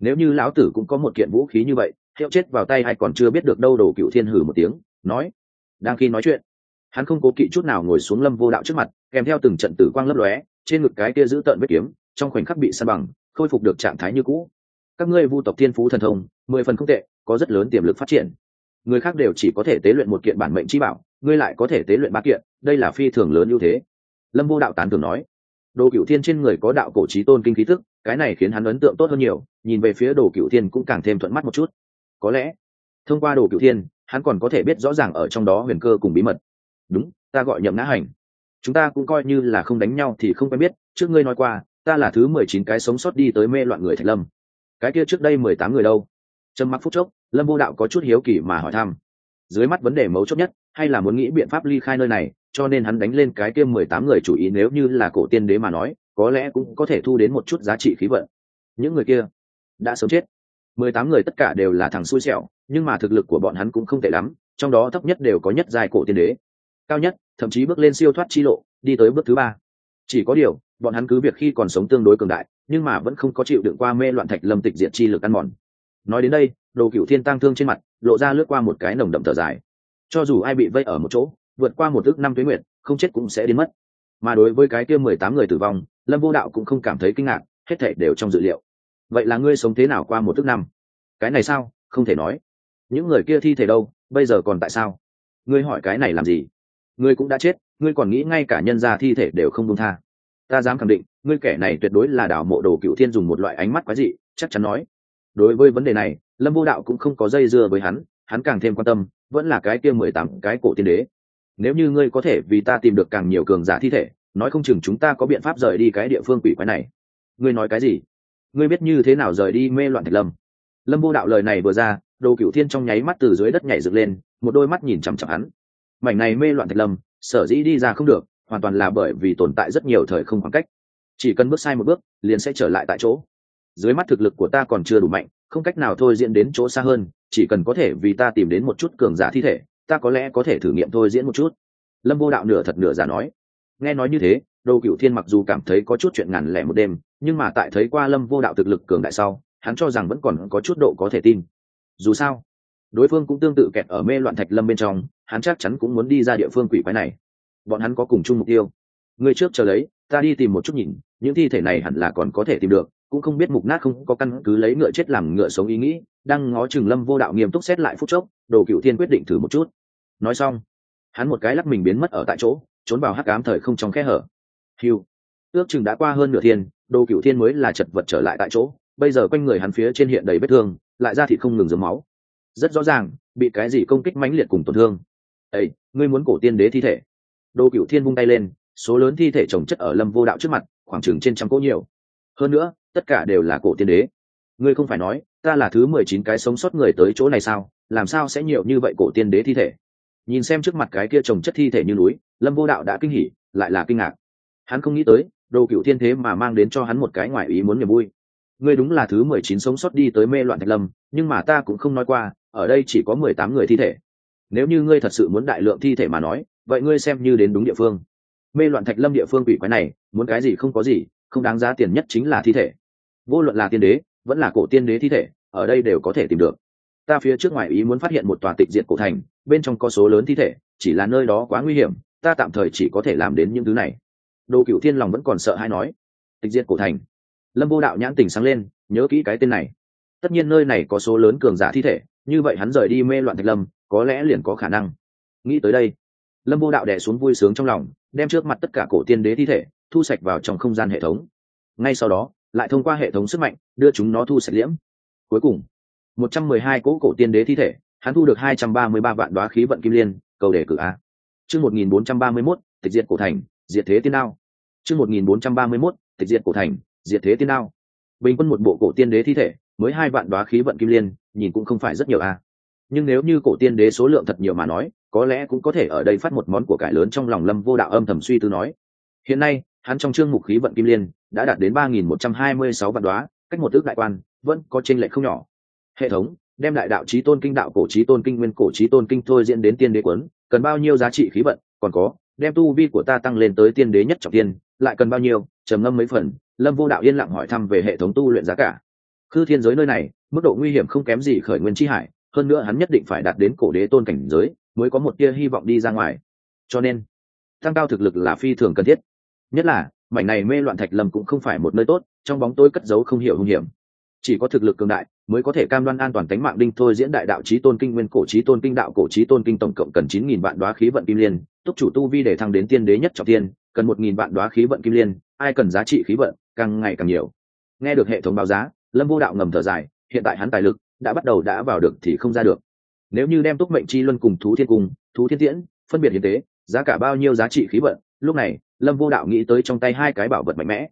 Nếu như lão tử cũng có một kiện vũ khí như vậy hiệu chết vào tay hay còn chưa biết được đâu, đồ cựu thiên hử một tiếng, nói, đang khi nói chuyện, hắn không cố kỵ chút nào ngồi xuống lâm vô đạo trước mặt, kèm theo từng trận tử quang lấp lóe, trên ngực cái kia giữ tợn vết kiếm, trong khoảnh khắc bị săn bằng, khôi phục được trạng thái như cũ. Các ngươi vu tộc thiên phú thần thông, mười phần không tệ, có rất lớn tiềm lực phát triển. Người khác đều chỉ có thể tế luyện một kiện bản mệnh chi bảo, ngươi lại có thể tế luyện ba kiện, đây là phi thường lớn ưu thế. Lâm vô đạo tán thường nói, đồ cựu thiên trên người có đạo cổ trí tôn kinh khí thức cái này khiến hắn ấn tượng tốt hơn nhiều, nhìn về phía đồ cựu thiên cũng càng thêm thuận mắt một chút có lẽ, thông qua đồ cựu thiên, hắn còn có thể biết rõ ràng ở trong đó huyền cơ cùng bí mật. Đúng, ta gọi nhậm ngã hành. Chúng ta cũng coi như là không đánh nhau thì không quen biết, trước ngươi nói qua, ta là thứ mười chín cái sống sót đi tới mê loạn người thạch lâm. Cái kia trước đây mười tám người đâu? Trầm mặc phút chốc, lâm vô đạo có chút hiếu kỳ mà hỏi thăm. Dưới mắt vấn đề mấu chốt nhất, hay là muốn nghĩ biện pháp ly khai nơi này, cho nên hắn đánh lên cái kia mười tám người chủ ý nếu như là cổ tiên đế mà nói, có lẽ cũng có thể thu đến một chút giá trị khí vận. Những người kia đã sớm chết mười tám người tất cả đều là thằng xui xẻo, nhưng mà thực lực của bọn hắn cũng không tệ lắm, trong đó thấp nhất đều có nhất dài cổ tiên đế. Cao nhất, thậm chí bước lên siêu thoát chi lộ, đi tới bước thứ ba. Chỉ có điều, bọn hắn cứ việc khi còn sống tương đối cường đại, nhưng mà vẫn không có chịu đựng qua mê loạn thạch lâm tịch diện chi lực ăn mòn. Nói đến đây, đồ cựu thiên tăng thương trên mặt, lộ ra lướt qua một cái nồng đậm thở dài. Cho dù ai bị vây ở một chỗ, vượt qua một ước năm tuế nguyện không chết cũng sẽ đến mất. Mà đối với cái kia mười tám người tử vong, lâm vô đạo cũng không cảm thấy kinh ngạc, hết thể đều trong dự liệu vậy là ngươi sống thế nào qua một tức năm? Cái này sao? Không thể nói. Những người kia thi thể đâu? Bây giờ còn tại sao? Ngươi hỏi cái này làm gì? Ngươi cũng đã chết, ngươi còn nghĩ ngay cả nhân gia thi thể đều không đông tha. Ta dám khẳng định, ngươi kẻ này tuyệt đối là đảo mộ đồ cựu thiên dùng một loại ánh mắt quái dị, chắc chắn nói. Đối với vấn đề này, lâm vô đạo cũng không có dây dưa với hắn hắn càng thêm quan tâm, vẫn là cái kia mười tám, cái cổ tiên đế. Nếu như ngươi có thể vì ta tìm được càng nhiều cường giả thi thể, nói không chừng chúng ta có biện pháp rời đi cái địa phương quỷ quái này. Ngươi nói cái gì? Ngươi biết như thế nào rời đi mê loạn thạch lâm? Lâm vô đạo lời này vừa ra, đồ cựu thiên trong nháy mắt từ dưới đất nhảy dựng lên, một đôi mắt nhìn chằm chặp hắn. Mảnh này mê loạn thạch lâm, sở dĩ đi ra không được, hoàn toàn là bởi vì tồn tại rất nhiều thời không khoảng cách. Chỉ cần bước sai một bước, liền sẽ trở lại tại chỗ. Dưới mắt thực lực của ta còn chưa đủ mạnh, không cách nào thôi diễn đến chỗ xa hơn, chỉ cần có thể vì ta tìm đến một chút cường giả thi thể, ta có lẽ có thể thử nghiệm thôi diễn một chút. Lâm vô đạo nửa thật nửa giả nói. Nghe nói như thế đô cựu thiên mặc dù cảm thấy có chút chuyện ngàn lẻ một đêm nhưng mà tại thấy qua lâm vô đạo thực lực cường đại sau, hắn cho rằng vẫn còn có chút độ có thể tin. Dù sao, đối phương cũng tương tự kẹt ở mê loạn thạch lâm bên trong, hắn chắc chắn cũng muốn đi ra địa phương quỷ quái này. Bọn hắn có cùng chung mục tiêu. Người trước chờ lấy, ta đi tìm một chút nhìn, những thi thể này hẳn là còn có thể tìm được, cũng không biết mục nát không có căn cứ lấy ngựa chết làm ngựa sống ý nghĩ, đang ngó chừng lâm vô đạo nghiêm túc xét lại phút chốc, đồ cựu thiên quyết định thử một chút. Nói xong, hắn một cái lắc mình biến mất ở tại chỗ, trốn vào hắc ám thời không trong khe hở. Hiu ước chừng đã qua hơn nửa thiên đồ cựu thiên mới là chật vật trở lại tại chỗ, bây giờ quanh người hắn phía trên hiện đầy vết thương, lại ra thịt không ngừng dấm máu. Rất rõ ràng, bị cái gì công kích mãnh liệt cùng tổn thương. Ây ngươi muốn cổ tiên đế thi thể? Đồ cựu thiên vung tay lên, số lớn thi thể trồng chất ở lâm vô đạo trước mặt, khoảng chừng trên trăm cỗ nhiều. Hơn nữa, tất cả đều là cổ tiên đế. Ngươi không phải nói, ta là thứ mười chín cái sống sót người tới chỗ này sao? Làm sao sẽ nhiều như vậy cổ tiên đế thi thể? Nhìn xem trước mặt cái kia trồng chất thi thể như núi, lâm vô đạo đã kinh hỉ, lại là kinh ngạc. Hắn không nghĩ tới đồ cựu thiên thế mà mang đến cho hắn một cái ngoài ý muốn niềm vui. Ngươi đúng là thứ mười chín sống sót đi tới mê loạn thạch lâm, nhưng mà ta cũng không nói qua, ở đây chỉ có mười tám người thi thể. Nếu như ngươi thật sự muốn đại lượng thi thể mà nói, vậy ngươi xem như đến đúng địa phương. Mê loạn thạch lâm địa phương quỷ quái này, muốn cái gì không có gì, không đáng giá tiền nhất chính là thi thể. Vô luận là tiên đế, vẫn là cổ tiên đế thi thể, ở đây đều có thể tìm được. Ta phía trước ngoài ý muốn phát hiện một tòa tịch diện cổ thành, bên trong có số lớn thi thể, chỉ là nơi đó quá nguy hiểm, ta tạm thời chỉ có thể làm đến những thứ này đồ cựu thiên lòng vẫn còn sợ hay nói, tịch diệt cổ thành. Lâm vô đạo nhãn tình sáng lên, nhớ kỹ cái tên này. Tất nhiên nơi này có số lớn cường giả thi thể, như vậy hắn rời đi mê loạn thạch lâm, có lẽ liền có khả năng. Nghĩ tới đây, lâm vô đạo đẻ xuống vui sướng trong lòng, đem trước mặt tất cả cổ tiên đế thi thể, thu sạch vào trong không gian hệ thống. Ngay sau đó, lại thông qua hệ thống sức mạnh, đưa chúng nó thu sạch liễm. Cuối cùng, một trăm mười hai cỗ cổ tiên đế thi thể, hắn thu được hai trăm ba mươi ba vạn đoá khí vận kim liên, cầu đề cử a. Chương một nghìn bốn trăm ba mươi mốt, tịch diệt cổ thành diệt thế tiên đao. Chương một nghìn bốn trăm ba mươi mốt, tịch diệt cổ thành, diệt thế tiên đao. Bình quân một bộ cổ tiên đế thi thể, mới hai vạn đoá khí vận kim liên, nhìn cũng không phải rất nhiều a. Nhưng nếu như cổ tiên đế số lượng thật nhiều mà nói, có lẽ cũng có thể ở đây phát một món của cải lớn trong lòng lâm vô đạo âm thầm suy tư nói. Hiện nay, hắn trong chương mục khí vận kim liên đã đạt đến ba nghìn một trăm hai mươi sáu vạn đoá, cách một ước đại quan, vẫn có tranh lệch không nhỏ. Hệ thống, đem đại đạo trí tôn kinh, đạo cổ trí tôn kinh, nguyên cổ trí tôn kinh thôi diễn đến tiên đế quấn, cần bao nhiêu giá trị khí vận, còn có đem tu vi của ta tăng lên tới tiên đế nhất trọng tiên, lại cần bao nhiêu, trầm ngâm mấy phần, lâm vô đạo yên lặng hỏi thăm về hệ thống tu luyện giá cả. Khư thiên giới nơi này, mức độ nguy hiểm không kém gì khởi nguyên chi hải, hơn nữa hắn nhất định phải đạt đến cổ đế tôn cảnh giới, mới có một tia hy vọng đi ra ngoài. Cho nên, tăng cao thực lực là phi thường cần thiết. Nhất là, mảnh này mê loạn thạch lâm cũng không phải một nơi tốt, trong bóng tối cất giấu không hiểu hung hiểm chỉ có thực lực cường đại mới có thể cam đoan an toàn tính mạng đinh thôi diễn đại đạo trí tôn kinh nguyên cổ trí tôn kinh đạo cổ trí tôn kinh tổng cộng cần chín nghìn vạn đoá khí vận kim liên, túc chủ tu vi để thăng đến tiên đế nhất trọng tiên, cần một nghìn vạn đoá khí vận kim liên, ai cần giá trị khí vận, càng ngày càng nhiều. Nghe được hệ thống báo giá, lâm vô đạo ngầm thở dài, hiện tại hắn tài lực đã bắt đầu đã vào được thì không ra được. Nếu như đem túc mệnh chi luân cùng thú thiên cung thú thiên tiễn, phân biệt hiến tế giá cả bao nhiêu giá trị khí vận, lúc này, lâm vô đạo nghĩ tới trong tay hai cái bảo vật mạnh mẽ.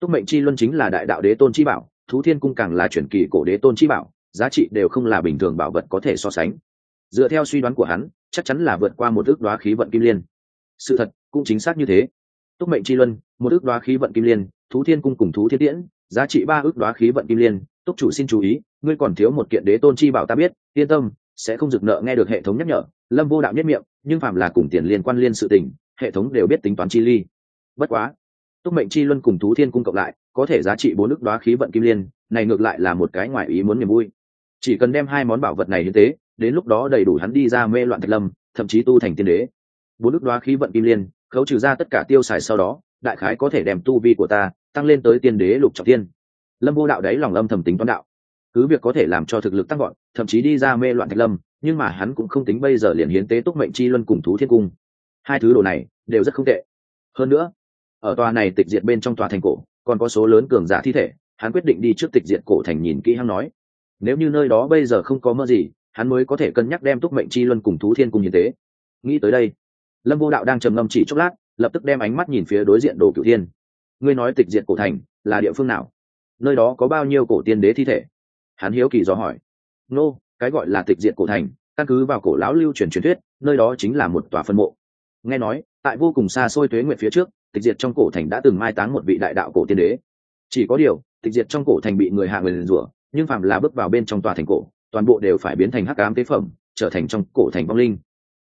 Túc mệnh chi luân chính là đại đạo đế tôn chi bảo thú thiên cung càng là chuyển kỳ cổ đế tôn chi bảo, giá trị đều không là bình thường bảo vật có thể so sánh. Dựa theo suy đoán của hắn, chắc chắn là vượt qua một ước đoá khí vận kim liên. Sự thật cũng chính xác như thế. Túc mệnh chi luân, một ước đoá khí vận kim liên, thú thiên cung cùng thú thiên tiễn, giá trị ba ước đoá khí vận kim liên. Túc chủ xin chú ý, ngươi còn thiếu một kiện đế tôn chi bảo ta biết, yên tâm, sẽ không dực nợ nghe được hệ thống nhắc nhở. Lâm vô đạo nhất miệng, nhưng phạm là cùng tiền liên quan liên sự tình, hệ thống đều biết tính toán chi ly. Bất quá, túc mệnh chi luân cùng thú thiên cung cộng lại có thể giá trị bốn ức đoá khí vận kim liên, này ngược lại là một cái ngoài ý muốn niềm vui. Chỉ cần đem hai món bảo vật này như thế, đến lúc đó đầy đủ hắn đi ra mê loạn thạch lâm, thậm chí tu thành tiên đế. Bốn ức đoá khí vận kim liên, khấu trừ ra tất cả tiêu xài sau đó, đại khái có thể đem tu vi của ta tăng lên tới tiên đế lục trọng tiên lâm vô đạo đấy lòng lâm thầm tính toán đạo. Cứ việc có thể làm cho thực lực tăng gọn thậm chí đi ra mê loạn thạch lâm, nhưng mà hắn cũng không tính bây giờ liền hiến tế túc mệnh chi luân cùng thú thiên cung. Hai thứ đồ này đều rất không tệ. Hơn nữa, ở tòa này tịch diệt bên trong tòa thành cổ còn có số lớn cường giả thi thể hắn quyết định đi trước tịch diệt cổ thành nhìn kỹ hắn nói. Nếu như nơi đó bây giờ không có mơ gì hắn mới có thể cân nhắc đem túc mệnh chi luân cùng thú thiên cung như tế nghĩ tới đây lâm vô đạo đang trầm ngâm chỉ chốc lát lập tức đem ánh mắt nhìn phía đối diện đồ cửu thiên. Ngươi nói tịch diệt cổ thành là địa phương nào? Nơi đó có bao nhiêu cổ tiên đế thi thể? Hắn hiếu kỳ do hỏi. Nô、no, cái gọi là tịch diệt cổ thành căn cứ vào cổ lão lưu truyền truyền thuyết nơi đó chính là một tòa phân mộ. Nghe nói tại vô cùng xa xôi tuế nguyện phía trước, tịch diệt trong cổ thành đã từng mai táng một vị đại đạo cổ tiên đế. Chỉ có điều, tịch diệt trong cổ thành bị người hạ người liền rủa, nhưng phạm là bước vào bên trong tòa thành cổ, toàn bộ đều phải biến thành hắc ám tế phẩm, trở thành trong cổ thành vong linh.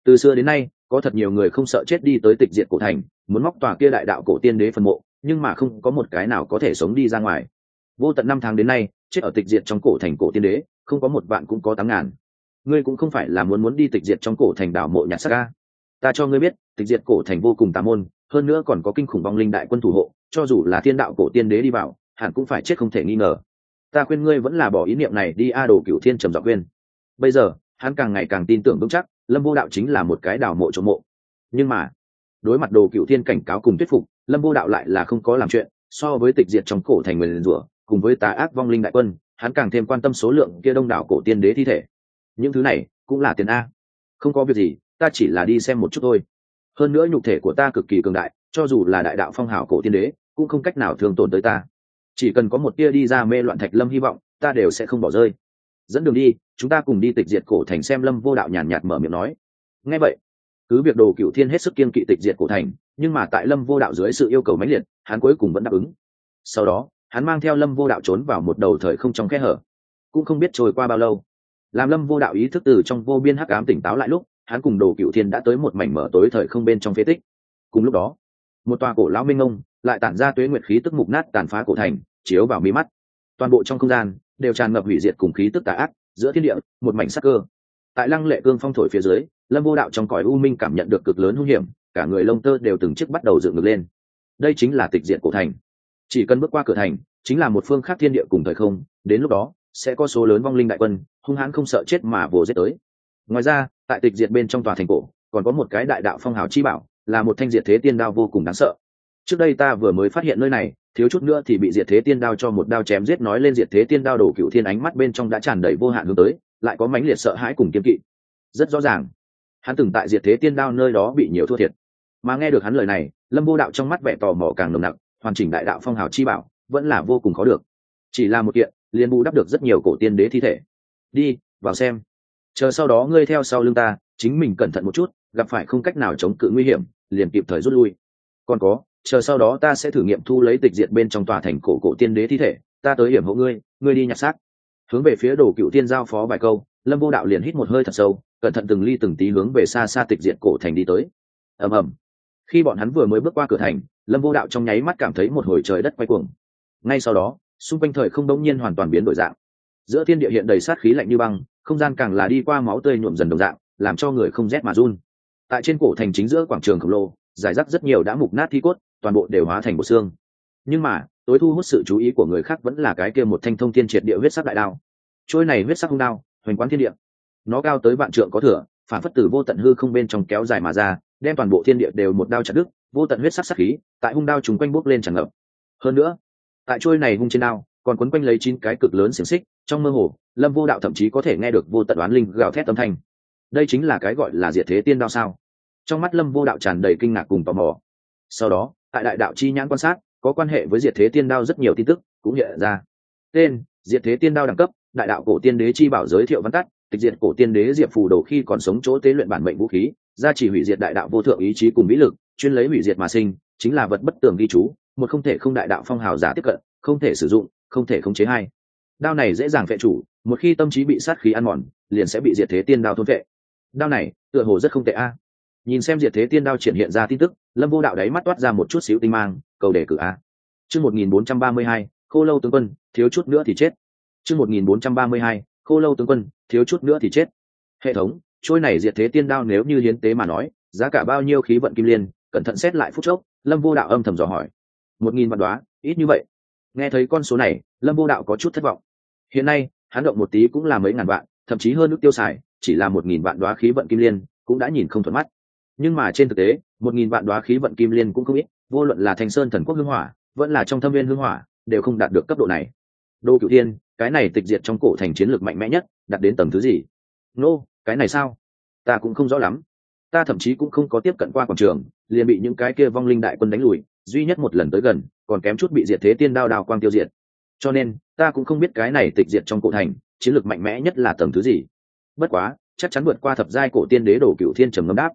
Từ xưa đến nay, có thật nhiều người không sợ chết đi tới tịch diệt cổ thành, muốn móc tòa kia đại đạo cổ tiên đế phần mộ, nhưng mà không có một cái nào có thể sống đi ra ngoài. Vô tận năm tháng đến nay, chết ở tịch diệt trong cổ thành cổ tiên đế, không có một vạn cũng có tám ngàn. Ngươi cũng không phải là muốn muốn đi tịch diệt trong cổ thành đảo mộ nhạc sắc ca ta cho ngươi biết, tịch diệt cổ thành vô cùng tà môn, hơn nữa còn có kinh khủng vong linh đại quân thủ hộ, cho dù là thiên đạo cổ tiên đế đi vào, hẳn cũng phải chết không thể nghi ngờ. Ta khuyên ngươi vẫn là bỏ ý niệm này đi a đồ cửu thiên trầm dọc khuyên. Bây giờ, hắn càng ngày càng tin tưởng vững chắc, lâm vô đạo chính là một cái đảo mộ chỗ mộ. Nhưng mà, đối mặt đồ cửu thiên cảnh cáo cùng thuyết phục, lâm vô đạo lại là không có làm chuyện, so với tịch diệt trong cổ thành người rủa, cùng với tà ác vong linh đại quân, hắn càng thêm quan tâm số lượng kia đông đảo cổ tiên đế thi thể. Những thứ này cũng là tiền a. Không có việc gì ta chỉ là đi xem một chút thôi. Hơn nữa nhục thể của ta cực kỳ cường đại, cho dù là đại đạo phong hào cổ tiên đế, cũng không cách nào thường tồn tới ta. Chỉ cần có một tia đi ra mê loạn thạch lâm hy vọng, ta đều sẽ không bỏ rơi. Dẫn đường đi, chúng ta cùng đi tịch diệt cổ thành xem lâm vô đạo nhàn nhạt mở miệng nói. Ngay vậy, cứ việc đồ cựu thiên hết sức kiên kỵ tịch diệt cổ thành, nhưng mà tại lâm vô đạo dưới sự yêu cầu mãnh liệt, hắn cuối cùng vẫn đáp ứng. Sau đó, hắn mang theo lâm vô đạo trốn vào một đầu thời không trong khe hở. Cũng không biết trôi qua bao lâu, làm lâm vô đạo ý thức từ trong vô biên hắc ám tỉnh táo lại lúc hắn cùng đồ cựu thiên đã tới một mảnh mở tối thời không bên trong phế tích. Cùng lúc đó, một tòa cổ lão minh ông lại tản ra tuế nguyệt khí tức mục nát tàn phá cổ thành, chiếu vào mi mắt. Toàn bộ trong không gian đều tràn ngập hủy diệt cùng khí tức tà ác, giữa thiên địa, một mảnh sắc cơ. Tại lăng lệ cương phong thổi phía dưới, lâm vô đạo trong cõi u minh cảm nhận được cực lớn hung hiểm, cả người lông tơ đều từng chiếc bắt đầu dựng ngược lên. Đây chính là tịch diện cổ thành. Chỉ cần bước qua cửa thành, chính là một phương khác thiên địa cùng thời không, đến lúc đó, sẽ có số lớn vong linh đại quân, hung hãn không sợ chết mà vồ giết tới. Ngoài ra tại tịch diệt bên trong tòa thành cổ, còn có một cái đại đạo phong hào chi bảo, là một thanh diệt thế tiên đao vô cùng đáng sợ. Trước đây ta vừa mới phát hiện nơi này, thiếu chút nữa thì bị diệt thế tiên đao cho một đao chém giết nói lên diệt thế tiên đao đổ cựu thiên ánh mắt bên trong đã tràn đầy vô hạn hướng tới, lại có mãnh liệt sợ hãi cùng kiên kỵ. Rất rõ ràng, hắn từng tại diệt thế tiên đao nơi đó bị nhiều thua thiệt. Mà nghe được hắn lời này, lâm vô đạo trong mắt vẻ tò mò càng nồng nặc, hoàn chỉnh đại đạo phong hào chi bảo, vẫn là vô cùng khó được. Chỉ là một kiện, liền bù đắp được rất nhiều cổ tiên đế thi thể. Đi, vào xem chờ sau đó ngươi theo sau lưng ta, chính mình cẩn thận một chút, gặp phải không cách nào chống cự nguy hiểm, liền kịp thời rút lui. Còn có, chờ sau đó ta sẽ thử nghiệm thu lấy tịch diệt bên trong tòa thành cổ cổ tiên đế thi thể, ta tới hiểm hộ ngươi ngươi đi nhặt xác. Hướng về phía đồ cựu tiên giao phó vài câu, lâm vô đạo liền hít một hơi thật sâu, cẩn thận từng ly từng tí hướng về xa xa tịch diệt cổ thành đi tới. Ầm ầm. Khi bọn hắn vừa mới bước qua cửa thành, lâm vô đạo trong nháy mắt cảm thấy một hồi trời đất quay cuồng. Ngay sau đó, xung quanh thời không đống nhiên hoàn toàn biến đổi dạng giữa thiên địa hiện đầy sát khí lạnh như băng, không gian càng là đi qua máu tươi nhuộm dần đồng dạng, làm cho người không rét mà run. Tại trên cổ thành chính giữa quảng trường khổng lồ, giải rác rất nhiều đã mục nát thi cốt, toàn bộ đều hóa thành bộ xương. Nhưng mà, tối thu hút sự chú ý của người khác vẫn là cái kia một thanh thông thiên triệt địa huyết sắc đại đao. Trôi này huyết sắc hung đao, hoành quán thiên địa. Nó cao tới vạn trượng có thừa, phản phất từ vô tận hư không bên trong kéo dài mà ra, đem toàn bộ thiên địa đều một đao chặt đứt, vô tận huyết sắc sắc khí tại hung đao chúng quanh bốc lên tràn ngập. Hơn nữa, tại trôi này hung trên đao, còn quấn quanh lấy chín cái cực lớn xiềng xích trong mơ hồ, lâm vô đạo thậm chí có thể nghe được vô tận đoán linh gào thét âm thanh. Đây chính là cái gọi là diệt thế tiên đao sao? Trong mắt lâm vô đạo tràn đầy kinh ngạc cùng tò mò. Sau đó, tại đại đạo chi nhãn quan sát, có quan hệ với diệt thế tiên đao rất nhiều tin tức cũng hiện ra. Tên, diệt thế tiên đao đẳng cấp, đại đạo cổ tiên đế chi bảo giới thiệu văn tắt, tịch diệt cổ tiên đế diệp phù đầu khi còn sống chỗ tế luyện bản mệnh vũ khí, gia chỉ hủy diệt đại đạo vô thượng ý chí cùng vĩ lực, chuyên lấy hủy diệt mà sinh, chính là vật bất tường ghi chú, một không thể không đại đạo phong hào giả tiếp cận, không thể sử dụng, không thể khống chế hai đao này dễ dàng phệ chủ, một khi tâm trí bị sát khí ăn mòn, liền sẽ bị diệt thế tiên đao thôn vệ. Đao này, tựa hồ rất không tệ a. Nhìn xem diệt thế tiên đao triển hiện ra tin tức, lâm vô đạo đáy mắt toát ra một chút xíu tinh mang, cầu đề cử a. Chương một nghìn bốn trăm ba mươi hai, khô lâu tướng quân, thiếu chút nữa thì chết. Chương một nghìn bốn trăm ba mươi hai, khô lâu tướng quân, thiếu chút nữa thì chết. Hệ thống, trôi này diệt thế tiên đao nếu như hiến tế mà nói, giá cả bao nhiêu khí vận kim liên, cẩn thận xét lại phút chốc, lâm vô đạo âm thầm dò hỏi. Một nghìn vạn đoá ít như vậy. Nghe thấy con số này, lâm vô đạo có chút thất vọng hiện nay hắn động một tí cũng là mấy ngàn vạn thậm chí hơn nước tiêu xài chỉ là một nghìn vạn đoá khí vận kim liên cũng đã nhìn không thuận mắt. Nhưng mà trên thực tế một nghìn vạn đoá khí vận kim liên cũng không ít vô luận là thanh sơn thần quốc hương hỏa vẫn là trong thâm viên hương hỏa đều không đạt được cấp độ này. Đô cựu thiên cái này tịch diệt trong cổ thành chiến lược mạnh mẽ nhất đạt đến tầng thứ gì? Nô、no, cái này sao? Ta cũng không rõ lắm. Ta thậm chí cũng không có tiếp cận qua quảng trường liền bị những cái kia vong linh đại quân đánh lùi duy nhất một lần tới gần còn kém chút bị diệt thế tiên đao đao quang tiêu diệt cho nên, ta cũng không biết cái này tịch diệt trong cổ thành, chiến lược mạnh mẽ nhất là tầng thứ gì. Bất quá, chắc chắn vượt qua thập giai cổ tiên đế đổ cựu thiên trầm ngâm đáp.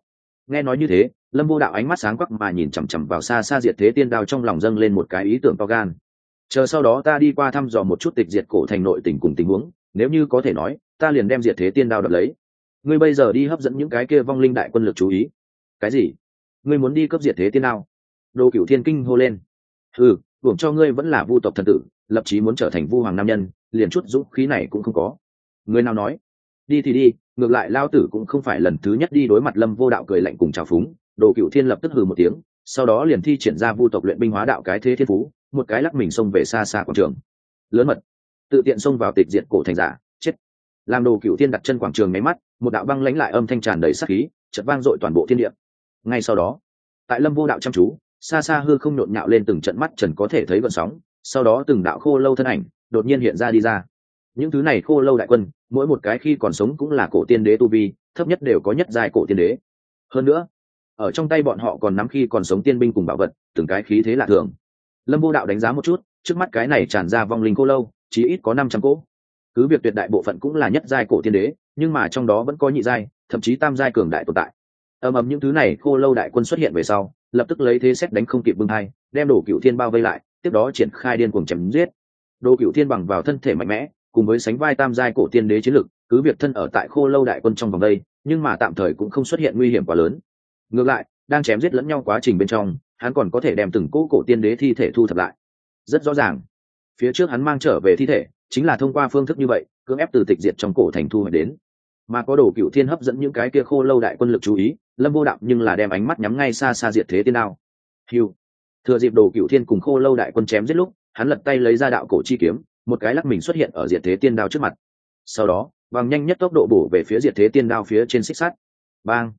Nghe nói như thế, lâm vô đạo ánh mắt sáng quắc mà nhìn chằm chằm vào xa xa diệt thế tiên đao trong lòng dâng lên một cái ý tưởng to gan. Chờ sau đó ta đi qua thăm dò một chút tịch diệt cổ thành nội tình cùng tình huống, nếu như có thể nói, ta liền đem diệt thế tiên đao đập lấy. Ngươi bây giờ đi hấp dẫn những cái kia vong linh đại quân lực chú ý. Cái gì? Ngươi muốn đi cấp diệt thế tiên đao? Đồ cửu thiên kinh hô lên. Ừ hưởng cho ngươi vẫn là vu tộc thần tử lập chí muốn trở thành vu hoàng nam nhân, liền chút dũng khí này cũng không có. Người nào nói? Đi thì đi, ngược lại lao tử cũng không phải lần thứ nhất đi đối mặt lâm vô đạo cười lạnh cùng trào phúng, đồ cựu thiên lập tức hừ một tiếng, sau đó liền thi triển ra vu tộc luyện binh hóa đạo cái thế thiên phú, một cái lắc mình xông về xa xa quảng trường. Lớn mật, tự tiện xông vào tịch diện cổ thành giả, chết. Làm đồ cựu thiên đặt chân quảng trường máy mắt, một đạo băng lãnh lại âm thanh tràn đầy sắc khí chật vang dội toàn bộ thiên địa. Ngay sau đó, tại lâm vô đạo chăm chú, xa xa hư không nhộn nhạo lên từng trận mắt trần có thể thấy vận sóng sau đó từng đạo khô lâu thân ảnh đột nhiên hiện ra đi ra. Những thứ này khô lâu đại quân, mỗi một cái khi còn sống cũng là cổ tiên đế tu vi, thấp nhất đều có nhất dài cổ tiên đế. Hơn nữa, ở trong tay bọn họ còn nắm khi còn sống tiên binh cùng bảo vật, từng cái khí thế lạ thường. Lâm vô đạo đánh giá một chút, trước mắt cái này tràn ra vong linh cô lâu chí ít có năm trăm cỗ. Cứ việc tuyệt đại bộ phận cũng là nhất giai cổ tiên đế, nhưng mà trong đó vẫn có nhị giai, thậm chí tam giai cường đại tồn tại. Ầm ầm những thứ này khô lâu đại quân xuất hiện về sau, lập tức lấy thế xét đánh không kịp bưng hai đem đổ cựu thiên bao vây lại tiếp đó triển khai điên cuồng chém giết. Đồ cựu thiên bằng vào thân thể mạnh mẽ, cùng với sánh vai tam giai cổ tiên đế chiến lực, cứ việc thân ở tại khô lâu đại quân trong vòng đây, nhưng mà tạm thời cũng không xuất hiện nguy hiểm quá lớn. Ngược lại, đang chém giết lẫn nhau quá trình bên trong, hắn còn có thể đem từng cỗ cổ tiên đế thi thể thu thập lại. Rất rõ ràng, phía trước hắn mang trở về thi thể, chính là thông qua phương thức như vậy, cưỡng ép từ tịch diệt trong cổ thành thu hồi đến. Mà có đồ cựu thiên hấp dẫn những cái kia khô lâu đại quân lực chú ý, lâm vô đạo nhưng là đem ánh mắt nhắm ngay xa xa diệt thế tiên đao. Hiu thừa dịp đồ cựu thiên cùng khô lâu đại quân chém giết lúc, hắn lật tay lấy ra đạo cổ chi kiếm, một cái lắc mình xuất hiện ở diệt thế tiên đao trước mặt. Sau đó, bằng nhanh nhất tốc độ bổ về phía diệt thế tiên đao phía trên xích sắt. Bang!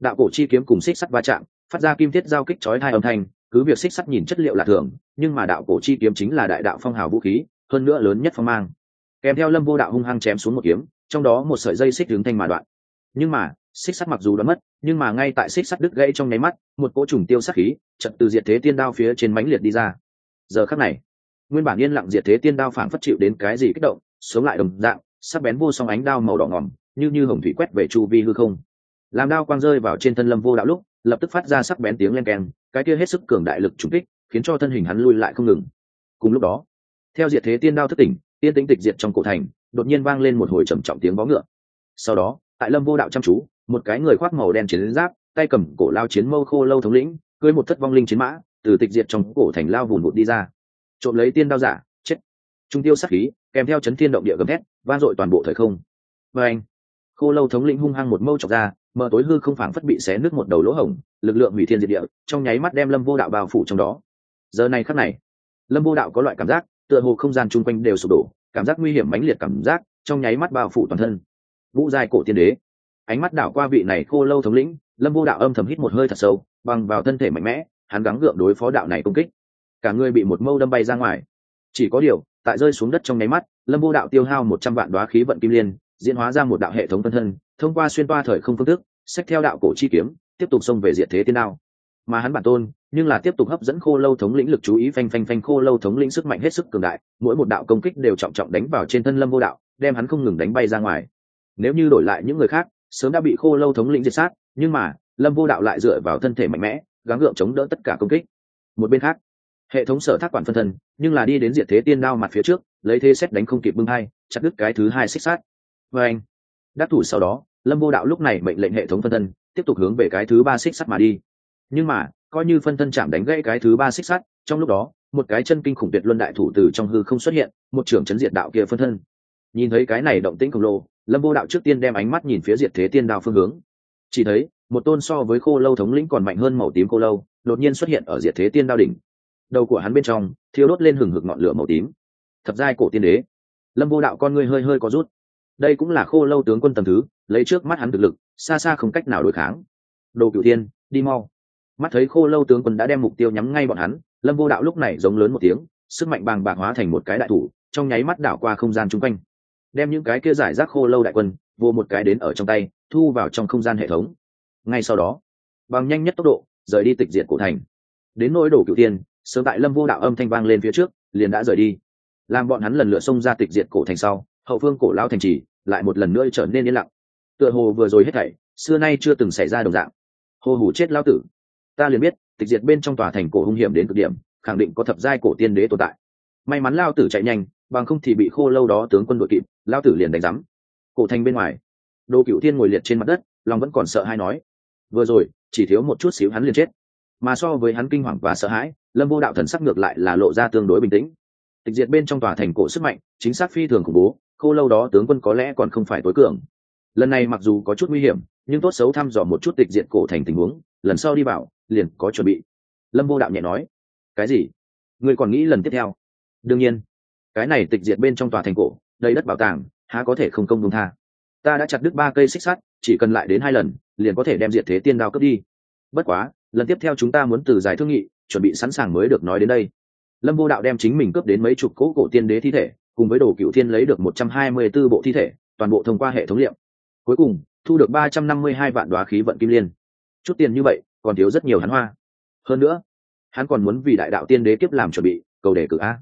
Đạo cổ chi kiếm cùng xích sắt va chạm, phát ra kim thiết giao kích chói hai âm thanh, cứ việc xích sắt nhìn chất liệu là thường, nhưng mà đạo cổ chi kiếm chính là đại đạo phong hào vũ khí, hơn nữa lớn nhất phong mang. Kèm theo lâm vô đạo hung hăng chém xuống một kiếm, trong đó một sợi dây xích hướng thanh mà đoạn. Nhưng mà xích sắt mặc dù đã mất, nhưng mà ngay tại xích sắt đứt gãy trong nháy mắt, một cỗ trùng tiêu sắc khí trận từ diệt thế tiên đao phía trên mánh liệt đi ra. Giờ khắc này, nguyên bản yên lặng diệt thế tiên đao phản phất chịu đến cái gì kích động, sống lại đồng dạng, sắc bén vô song ánh đao màu đỏ ngỏm, như như hồng thủy quét về chu vi hư không. Làm đao quang rơi vào trên thân lâm vô đạo lúc, lập tức phát ra sắc bén tiếng len keng, cái kia hết sức cường đại lực trúng kích, khiến cho thân hình hắn lui lại không ngừng. Cùng lúc đó, theo diệt thế tiên đao thất tỉnh, tiên tính tịch diệt trong cổ thành, đột nhiên vang lên một hồi trầm trọng tiếng vó ngựa. Sau đó, tại lâm vô đạo chăm chú một cái người khoác màu đen chiến giáp, tay cầm cổ lao chiến mâu khô lâu thống lĩnh, cưới một thất vong linh chiến mã, từ tịch diệt trong cổ thành lao vùn vụt đi ra. Trộm lấy tiên đao giả, chết. Trung tiêu sắc khí, kèm theo chấn thiên động địa gầm thét, vang dội toàn bộ thời không. Và anh, khô lâu thống lĩnh hung hăng một mâu chọc ra mở tối hư không phảng phất bị xé nước một đầu lỗ hổng, lực lượng hủy thiên diệt địa, trong nháy mắt đem lâm vô đạo bao phủ trong đó. Giờ này khắc này, lâm vô đạo có loại cảm giác, tựa hồ không gian chung quanh đều sụp đổ, cảm giác nguy hiểm mãnh liệt cảm giác, trong nháy mắt bao phủ toàn thân. Vũ giai cổ tiên đế ánh mắt đảo qua vị này khô lâu thống lĩnh, lâm vô đạo âm thầm hít một hơi thật sâu, bằng vào thân thể mạnh mẽ, hắn gắng gượng đối phó đạo này công kích. Cả người bị một mâu đâm bay ra ngoài. Chỉ có điều, tại rơi xuống đất trong nháy mắt, lâm vô đạo tiêu hao một trăm vạn đoá khí vận kim liên, diễn hóa ra một đạo hệ thống phân thân, thông qua xuyên toa thời không phương thức xét theo đạo cổ chi kiếm, tiếp tục xông về diện thế tiên đao. Mà hắn bản tôn, nhưng là tiếp tục hấp dẫn khô lâu thống lĩnh lực chú ý phanh phanh phanh khô lâu thống lĩnh sức mạnh hết sức cường đại, mỗi một đạo công kích đều trọng trọng đánh vào trên thân lâm vô đạo, đem hắn không ngừng đánh bay ra ngoài. Nếu như đổi lại những người khác sớm đã bị khô lâu thống lĩnh diệt sát, nhưng mà, lâm vô đạo lại dựa vào thân thể mạnh mẽ, gắng gượng chống đỡ tất cả công kích. Một bên khác, hệ thống sở thác quản phân thân, nhưng là đi đến diệt thế tiên đao mặt phía trước, lấy thế xét đánh không kịp bưng hai, chặt đứt cái thứ hai xích sát. Và anh, đắc thủ sau đó, lâm vô đạo lúc này mệnh lệnh hệ thống phân thân, tiếp tục hướng về cái thứ ba xích sắt mà đi. Nhưng mà, coi như phân thân chạm đánh gãy cái thứ ba xích sắt, trong lúc đó, một cái chân kinh khủng tuyệt luân đại thủ từ trong hư không xuất hiện, một trưởng chấn diệt đạo kia phân thân. Nhìn thấy cái này động tĩnh khổng lồ lâm vô đạo trước tiên đem ánh mắt nhìn phía diệt thế tiên đao phương hướng. Chỉ thấy, một tôn so với khô lâu thống lĩnh còn mạnh hơn màu tím khô lâu, đột nhiên xuất hiện ở diệt thế tiên đao đỉnh. Đầu của hắn bên trong, thiêu đốt lên hừng hực ngọn lửa màu tím. Thập giai cổ tiên đế. Lâm vô đạo con ngươi hơi hơi có rút. Đây cũng là khô lâu tướng quân tầm thứ, lấy trước mắt hắn thực lực, xa xa không cách nào đối kháng. Đồ cựu tiên đi mau. Mắt thấy khô lâu tướng quân đã đem mục tiêu nhắm ngay bọn hắn, lâm vô đạo lúc này giống lớn một tiếng, sức mạnh bàng bạc hóa thành một cái đại thủ, trong nháy mắt đảo qua không gian chung quanh đem những cái kia giải rác khô lâu đại quân, vô một cái đến ở trong tay, thu vào trong không gian hệ thống. Ngay sau đó, bằng nhanh nhất tốc độ, rời đi tịch diệt cổ thành. Đến nỗi đổ cựu tiên, sớm tại lâm vô đạo âm thanh vang lên phía trước, liền đã rời đi. Làm bọn hắn lần lượt xông ra tịch diệt cổ thành sau, hậu phương cổ lao thành trì lại một lần nữa trở nên yên lặng. Tựa hồ vừa rồi hết thảy, xưa nay chưa từng xảy ra đồng dạng. Hồ hủ chết lao tử. Ta liền biết, tịch diệt bên trong tòa thành cổ hung hiểm đến cực điểm, khẳng định có thập giai cổ tiên đế tồn tại. May mắn lao tử chạy nhanh, bằng không thì bị khô lâu đó tướng quân đội kịp lao tử liền đánh rắm cổ thành bên ngoài. Đồ cựu thiên ngồi liệt trên mặt đất, lòng vẫn còn sợ hay nói. Vừa rồi, chỉ thiếu một chút xíu hắn liền chết. Mà so với hắn kinh hoàng và sợ hãi, lâm vô đạo thần sắc ngược lại là lộ ra tương đối bình tĩnh. Tịch diệt bên trong tòa thành cổ sức mạnh, chính xác phi thường khủng bố, khô lâu đó tướng quân có lẽ còn không phải tối cường. Lần này mặc dù có chút nguy hiểm, nhưng tốt xấu thăm dò một chút tịch Diệt cổ thành tình huống, lần sau đi vào liền có chuẩn bị. Lâm vô đạo nhẹ nói. Cái gì? Người còn nghĩ lần tiếp theo? Đương nhiên. Cái này tịch diệt bên trong tòa thành cổ đầy đất bảo tàng, há có thể không công công tha. Ta đã chặt đứt ba cây xích sắt, chỉ cần lại đến hai lần, liền có thể đem diệt thế tiên đao cướp đi. Bất quá, lần tiếp theo chúng ta muốn từ giải thương nghị, chuẩn bị sẵn sàng mới được nói đến đây. Lâm vô đạo đem chính mình cướp đến mấy chục cỗ cổ tiên đế thi thể, cùng với đồ cựu thiên lấy được một trăm hai mươi 124 bộ thi thể, toàn bộ thông qua hệ thống liệm cuối cùng, thu được ba trăm năm mươi hai vạn đoá khí vận kim liên. Chút tiền như vậy, còn thiếu rất nhiều hắn hoa. Hơn nữa, hắn còn muốn vì đại đạo tiên đế kiếp làm chuẩn bị, cầu đề cử a.